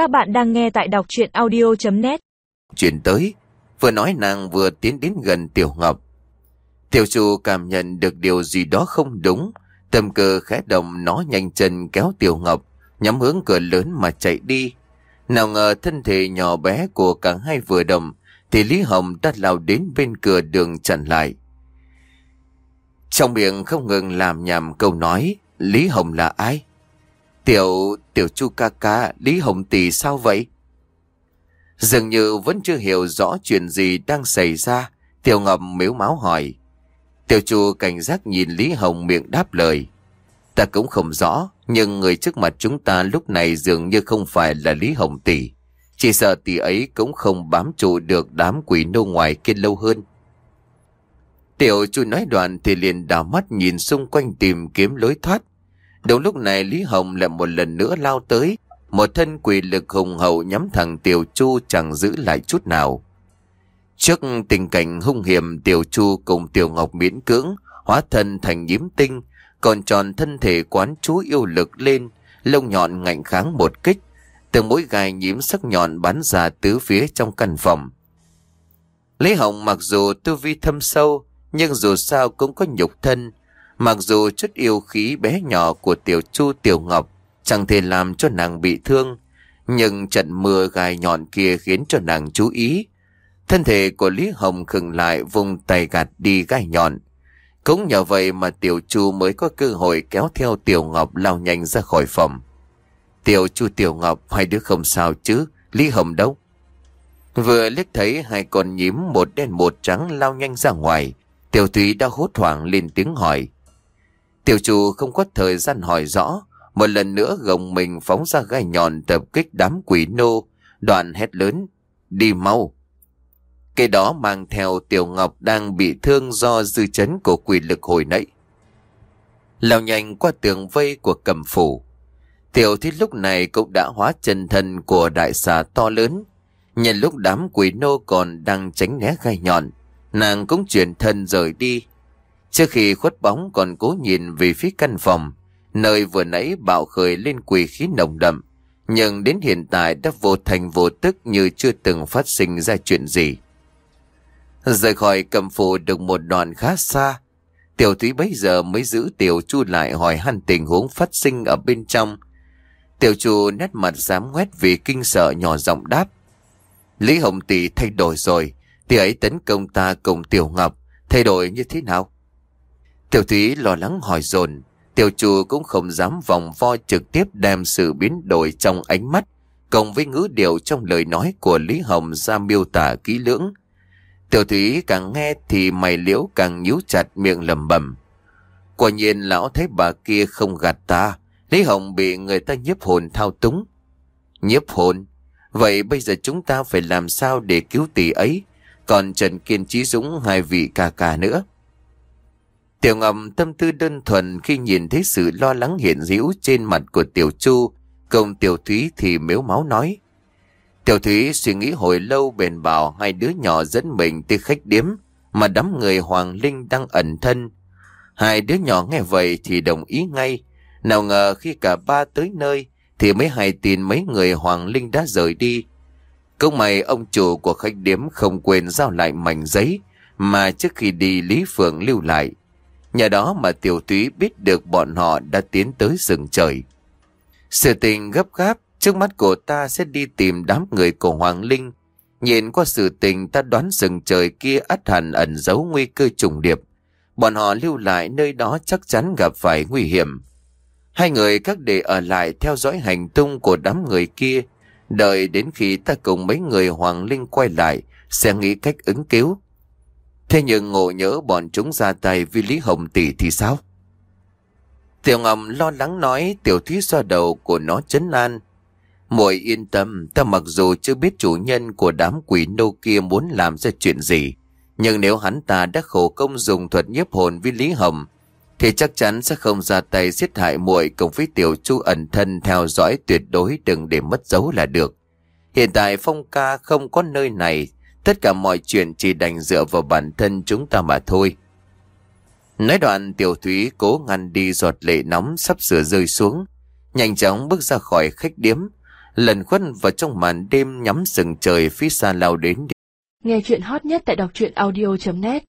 Các bạn đang nghe tại đọc chuyện audio.net Chuyển tới, vừa nói nàng vừa tiến đến gần Tiểu Ngọc. Tiểu chu cảm nhận được điều gì đó không đúng, tâm cơ khẽ động nó nhanh chân kéo Tiểu Ngọc, nhắm hướng cửa lớn mà chạy đi. Nào ngờ thân thể nhỏ bé của cả hai vừa đồng, thì Lý Hồng đã lao đến bên cửa đường chặn lại. Trong miệng không ngừng làm nhảm câu nói, Lý Hồng là ai? Tiểu, tiểu chu ca ca, Lý Hồng Tỷ sao vậy? Dường như vẫn chưa hiểu rõ chuyện gì đang xảy ra, Tiểu Ngọc miếu máu hỏi. Tiểu chu cảnh giác nhìn Lý Hồng miệng đáp lời. Ta cũng không rõ, nhưng người trước mặt chúng ta lúc này dường như không phải là Lý Hồng Tỷ. Chỉ sợ tỷ ấy cũng không bám trụ được đám quỷ nô ngoài kia lâu hơn. Tiểu chu nói đoạn thì liền đảo mắt nhìn xung quanh tìm kiếm lối thoát. Đúng lúc này Lý Hồng lại một lần nữa lao tới, một thân quỷ lực hùng hậu nhắm thẳng Tiểu Chu chẳng giữ lại chút nào. Trước tình cảnh hung hiểm Tiểu Chu cùng Tiểu Ngọc miễn cưỡng, hóa thân thành nhiễm tinh, còn tròn thân thể quán chú yêu lực lên, lông nhọn ngạnh kháng một kích, từng mũi gai nhiễm sắc nhọn bắn ra tứ phía trong căn phòng. Lý Hồng mặc dù tu vi thâm sâu, nhưng dù sao cũng có nhục thân, Mặc dù chất yêu khí bé nhỏ của tiểu chu tiểu ngọc chẳng thể làm cho nàng bị thương, nhưng trận mưa gai nhọn kia khiến cho nàng chú ý. Thân thể của Lý Hồng khừng lại vùng tay gạt đi gai nhọn. Cũng nhờ vậy mà tiểu chu mới có cơ hội kéo theo tiểu ngọc lao nhanh ra khỏi phòng. Tiểu chu tiểu ngọc hai đứa không sao chứ, Lý Hồng đâu? Vừa liếc thấy hai con nhím một đen một trắng lao nhanh ra ngoài, tiểu thúy đã hốt hoảng lên tiếng hỏi. Tiểu chủ không có thời gian hỏi rõ, một lần nữa gồng mình phóng ra gai nhọn tập kích đám quỷ nô, đoạn hét lớn, đi mau. Cái đó mang theo Tiểu Ngọc đang bị thương do dư chấn của quỷ lực hồi nãy. Lao nhanh qua tường vây của cầm phủ. Tiểu thiết lúc này cũng đã hóa chân thân của đại xà to lớn. Nhân lúc đám quỷ nô còn đang tránh né gai nhọn, nàng cũng chuyển thân rời đi. Trước khi khuất bóng còn cố nhìn về phía căn phòng, nơi vừa nãy bạo khởi lên quỷ khí nồng đậm, nhưng đến hiện tại đã vô thành vô tức như chưa từng phát sinh ra chuyện gì. Rời khỏi cầm phủ được một đoạn khá xa, tiểu thúy bấy giờ mới giữ tiểu chu lại hỏi han tình huống phát sinh ở bên trong. Tiểu chu nét mặt dám ngoét vì kinh sợ nhỏ giọng đáp. Lý Hồng Tỷ thay đổi rồi, tỷ ấy tấn công ta cùng Tiểu Ngọc, thay đổi như thế nào? Tiểu Thúy lo lắng hỏi dồn Tiểu chủ cũng không dám vòng vo trực tiếp đem sự biến đổi trong ánh mắt, cộng với ngữ điệu trong lời nói của Lý Hồng ra miêu tả kỹ lưỡng. Tiểu Thúy càng nghe thì mày liễu càng nhíu chặt miệng lầm bầm. Quả nhiên lão thấy bà kia không gạt ta, Lý Hồng bị người ta nhiếp hồn thao túng. Nhiếp hồn? Vậy bây giờ chúng ta phải làm sao để cứu tỷ ấy? Còn Trần Kiên Trí Dũng hai vị ca ca nữa. Tiểu ngầm tâm tư đơn thuần khi nhìn thấy sự lo lắng hiện hữu trên mặt của Tiểu Chu, công Tiểu Thúy thì mếu máu nói. Tiểu Thúy suy nghĩ hồi lâu bền bảo hai đứa nhỏ dẫn mình tới khách điếm mà đám người Hoàng Linh đang ẩn thân. Hai đứa nhỏ nghe vậy thì đồng ý ngay. Nào ngờ khi cả ba tới nơi thì mới hay tin mấy người Hoàng Linh đã rời đi. Cũng may ông chủ của khách điếm không quên giao lại mảnh giấy mà trước khi đi Lý Phượng lưu lại. Nhờ đó mà tiểu túy biết được bọn họ đã tiến tới rừng trời. Sự tình gấp gáp, trước mắt của ta sẽ đi tìm đám người của Hoàng Linh. Nhìn qua sự tình ta đoán rừng trời kia ắt hẳn ẩn giấu nguy cơ trùng điệp. Bọn họ lưu lại nơi đó chắc chắn gặp phải nguy hiểm. Hai người các đệ ở lại theo dõi hành tung của đám người kia. Đợi đến khi ta cùng mấy người Hoàng Linh quay lại, sẽ nghĩ cách ứng cứu. Thế nhưng ngộ nhớ bọn chúng ra tay vì Lý Hồng Tỷ thì sao? Tiểu Ngọc lo lắng nói tiểu thúy xoa đầu của nó chấn an. muội yên tâm, ta mặc dù chưa biết chủ nhân của đám quỷ nô kia muốn làm ra chuyện gì. Nhưng nếu hắn ta đã khổ công dùng thuật nhiếp hồn với Lý Hồng, thì chắc chắn sẽ không ra tay giết hại muội cùng với tiểu chu ẩn thân theo dõi tuyệt đối đừng để mất dấu là được. Hiện tại phong ca không có nơi này Tất cả mọi chuyện chỉ đành dựa vào bản thân chúng ta mà thôi. Nói đoạn, tiểu thúy cố ngăn đi giọt lệ nóng sắp sửa rơi xuống. Nhanh chóng bước ra khỏi khách điếm. lần khuất vào trong màn đêm nhắm sừng trời phía xa lao đến. Nghe chuyện hot nhất tại đọc truyện audio.net